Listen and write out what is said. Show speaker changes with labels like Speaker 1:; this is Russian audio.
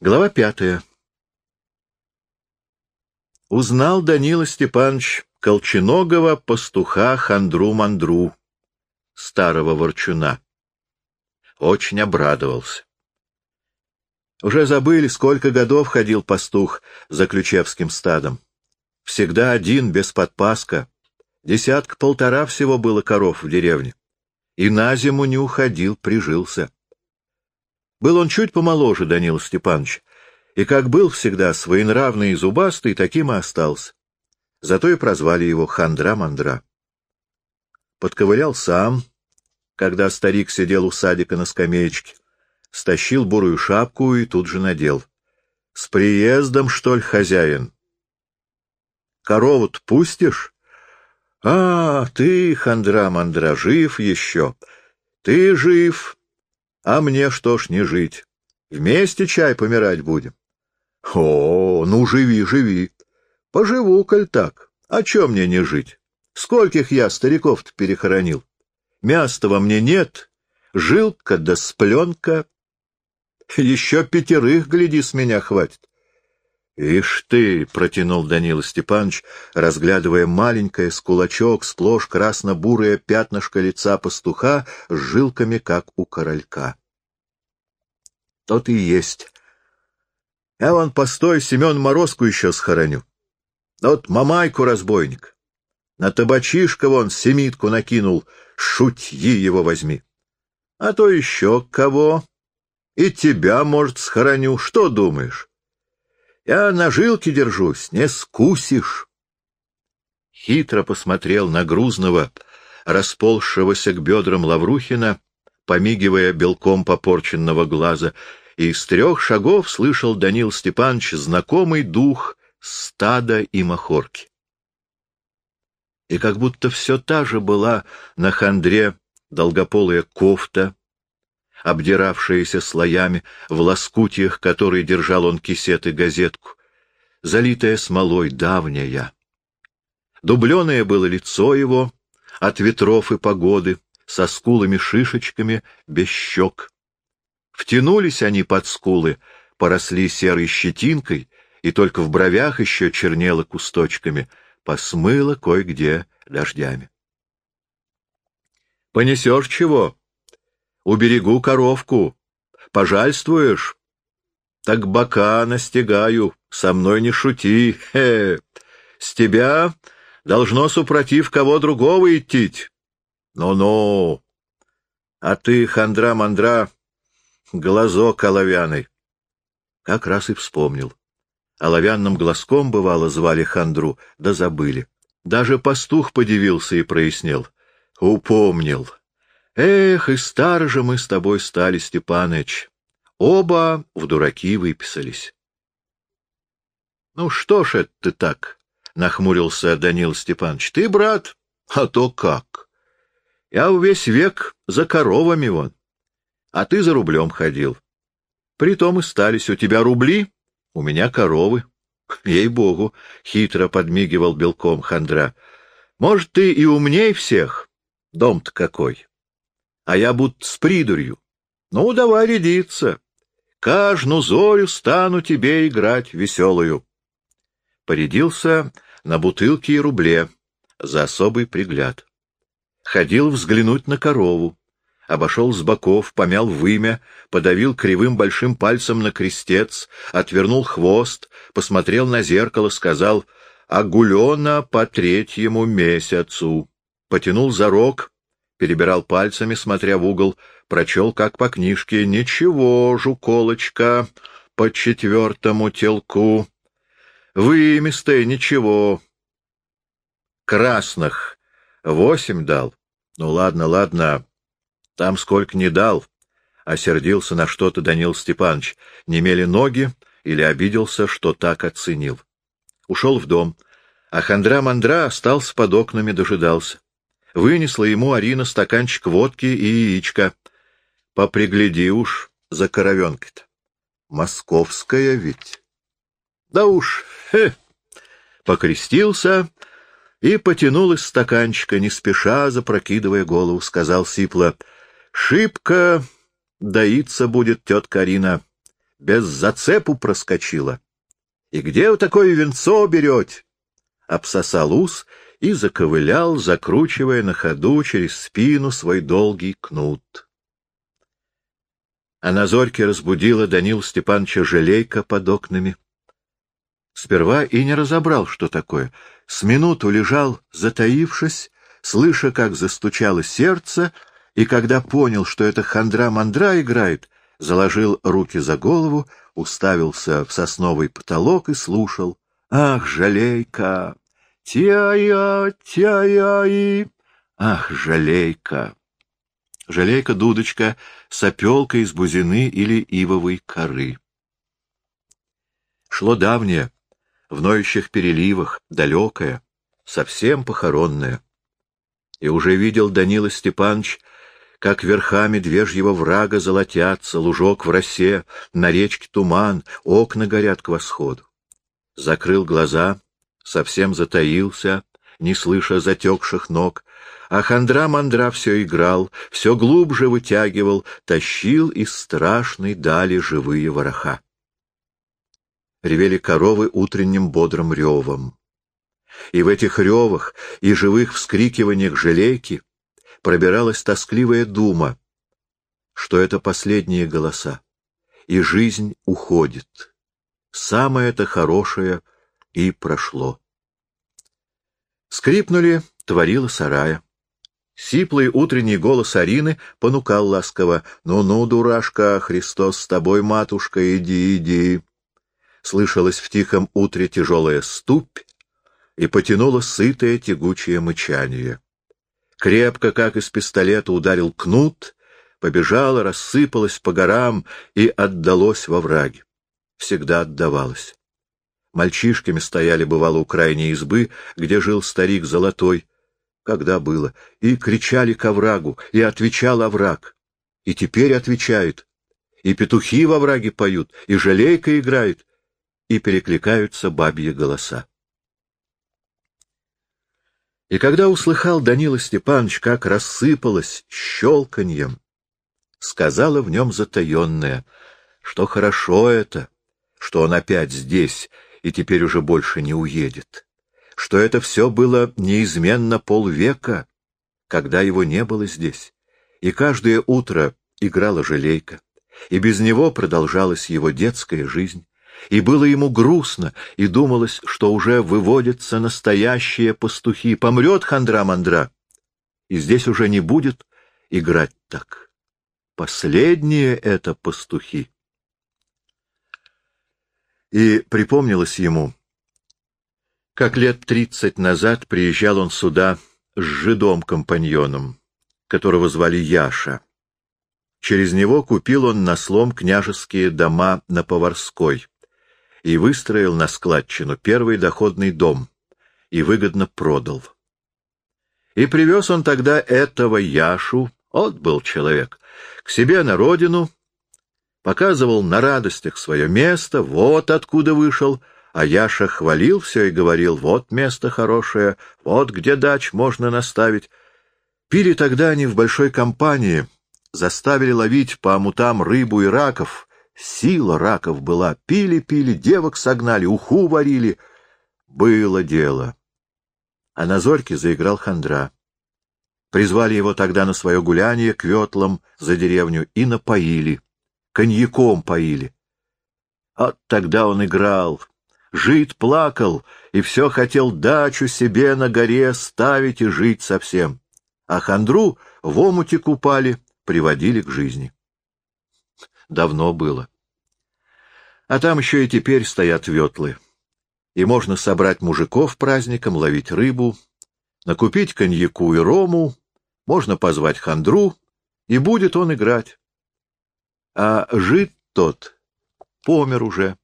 Speaker 1: Глава пятая. Узнал Данила Степанович Колченогова пастуха Хандру-Мандру, старого ворчуна. Очень обрадовался. Уже забыли, сколько годов ходил пастух за Ключевским стадом. Всегда один, без подпаска. Десятка-полтора всего было коров в деревне. И на зиму не уходил, прижился. Был он чуть помоложе Данила Степанович, и как был всегда своенравный и зубастый, таким и остался. Зато и прозвали его Хандра-Мандра. Подковырял сам, когда старик сидел у садика на скамеечке, стащил бурую шапку и тут же надел. — С приездом, что ли, хозяин? — Корову-то пустишь? — А, ты, Хандра-Мандра, жив еще. Ты жив, а мне что ж не жить? Вместе чай помирать будем. О, ну живи, живи. Поживу, коль так. А чё мне не жить? Скольких я стариков-то перехоронил? Мяса во мне нет, жилка да спленка. Еще пятерых, гляди, с меня хватит. «Ишь ты!» — протянул Данила Степанович, разглядывая маленькое с кулачок, сплошь красно-бурое пятнышко лица пастуха с жилками, как у королька. «Тот и есть. Я вон постой Семен Морозку еще схороню. Вот мамайку разбойник. На табачишка вон семитку накинул, шутьи его возьми. А то еще кого? И тебя, может, схороню. Что думаешь?» Я на жилке держусь, не скусишь. Хитро посмотрел на грузного, расползшегося к бедрам Лаврухина, помигивая белком попорченного глаза, и с трех шагов слышал Данил Степанович знакомый дух стада и махорки. И как будто все та же была на хандре долгополая кофта, обдиравшаяся слоями, в лоскутьях, которые держал он кисет и газетку, залитая смолой давняя. Дубленое было лицо его от ветров и погоды, со скулами-шишечками, без щек. Втянулись они под скулы, поросли серой щетинкой, и только в бровях еще чернело кусточками, посмыло кое-где дождями. — Понесешь чего? Уберегу коровку. Пожальствуешь? Так бока настигаю, со мной не шути. Хе, с тебя должно, супротив кого другого идти. Ну-ну. А ты, хандра-мандра, глазок оловянный. Как раз и вспомнил. Оловянным глазком, бывало, звали хандру, да забыли. Даже пастух подивился и прояснел. Упомнил. Эх, и стар же мы с тобой стали, Степаныч. Оба в дураки выписались. — Ну что ж это ты так? — нахмурился Данил Степанович. — Ты, брат, а то как? Я весь век за коровами вон, а ты за рублем ходил. Притом и стались у тебя рубли, у меня коровы. Ей-богу, хитро подмигивал белком хандра. Может, ты и умней всех? Дом-то какой а я будто с придурью. Ну, давай рядиться. Каждую зорю стану тебе играть веселую. Порядился на бутылке и рубле за особый пригляд. Ходил взглянуть на корову. Обошел с боков, помял вымя, подавил кривым большим пальцем на крестец, отвернул хвост, посмотрел на зеркало, сказал «Агулена по третьему месяцу». Потянул за рог, перебирал пальцами, смотря в угол, прочел, как по книжке, «Ничего, жуколочка, по четвертому телку. Вымистая, ничего. Красных восемь дал. Ну, ладно, ладно, там сколько не дал». Осердился на что-то Данил Степанович. Немели ноги или обиделся, что так оценил. Ушел в дом, а хандра-мандра остался под окнами, дожидался. Вынесла ему Арина стаканчик водки и яичко. Попригляди уж за коровенкой-то. Московская ведь. Да уж, хе! Покрестился и потянул из стаканчика, не спеша, запрокидывая голову, сказал сипло. Шибко доиться будет тетка Арина. без зацепу проскочила. И где вы такое венцо берете? Обсосал ус и заковылял, закручивая на ходу через спину свой долгий кнут. А на зорьке разбудила Данил Степановича жалейка под окнами. Сперва и не разобрал, что такое. С минуту лежал, затаившись, слыша, как застучало сердце, и когда понял, что это хандра-мандра играет, заложил руки за голову, уставился в сосновый потолок и слушал. «Ах, жалейка! Тя-я, тя-я-и! Ах, жалейка!» Жалейка-дудочка с опелкой из бузины или ивовой коры. Шло давнее, в ноющих переливах, далекое, совсем похоронное. И уже видел Данила Степанович, как верха медвежьего врага золотятся, лужок в росе, на речке туман, окна горят к восходу. Закрыл глаза, совсем затаился, не слыша затекших ног, а хандра-мандра все играл, все глубже вытягивал, тащил из страшной дали живые вороха. Ревели коровы утренним бодрым ревом. И в этих ревах и живых вскрикиваниях желейки пробиралась тоскливая дума, что это последние голоса, и жизнь уходит. Самое это хорошее и прошло. Скрипнули, творила сарая. Сиплый утренний голос Арины понукал ласково. «Ну-ну, дурашка, Христос с тобой, матушка, иди, иди!» Слышалось в тихом утре тяжелая ступь, и потянуло сытое тягучее мычание. Крепко, как из пистолета, ударил кнут, побежало, рассыпалось по горам и отдалось во враге. Всегда отдавалось. Мальчишками стояли, бывало, у крайней избы, где жил старик Золотой, когда было, и кричали к оврагу, и отвечал овраг. И теперь отвечает. И петухи во враге поют, и жалейка играет, и перекликаются бабьи голоса. И когда услыхал Данила Степанович, как рассыпалось щелканьем, сказала в нем затаенное, что хорошо это, что он опять здесь и теперь уже больше не уедет, что это все было неизменно полвека, когда его не было здесь, и каждое утро играла жалейка, и без него продолжалась его детская жизнь, и было ему грустно, и думалось, что уже выводятся настоящие пастухи. Помрет хандра-мандра, и здесь уже не будет играть так. Последние это пастухи. И припомнилось ему, как лет тридцать назад приезжал он сюда с жидом-компаньоном, которого звали Яша. Через него купил он на слом княжеские дома на Поварской и выстроил на складчину первый доходный дом и выгодно продал. И привез он тогда этого Яшу, от был человек, к себе на родину, показывал на радостях свое место, вот откуда вышел, а Яша хвалил все и говорил, вот место хорошее, вот где дач можно наставить. Пили тогда они в большой компании, заставили ловить по амутам рыбу и раков, Сила раков была. Пили-пили, девок согнали, уху варили. Было дело. А на зорьке заиграл хандра. Призвали его тогда на свое гуляние к ветлам за деревню и напоили. Коньяком поили. А тогда он играл. Жид плакал и все хотел дачу себе на горе ставить и жить совсем. А хандру в омуте купали, приводили к жизни давно было. А там еще и теперь стоят ветлы. И можно собрать мужиков праздником, ловить рыбу, накупить коньяку и рому, можно позвать хандру, и будет он играть. А жид тот помер уже.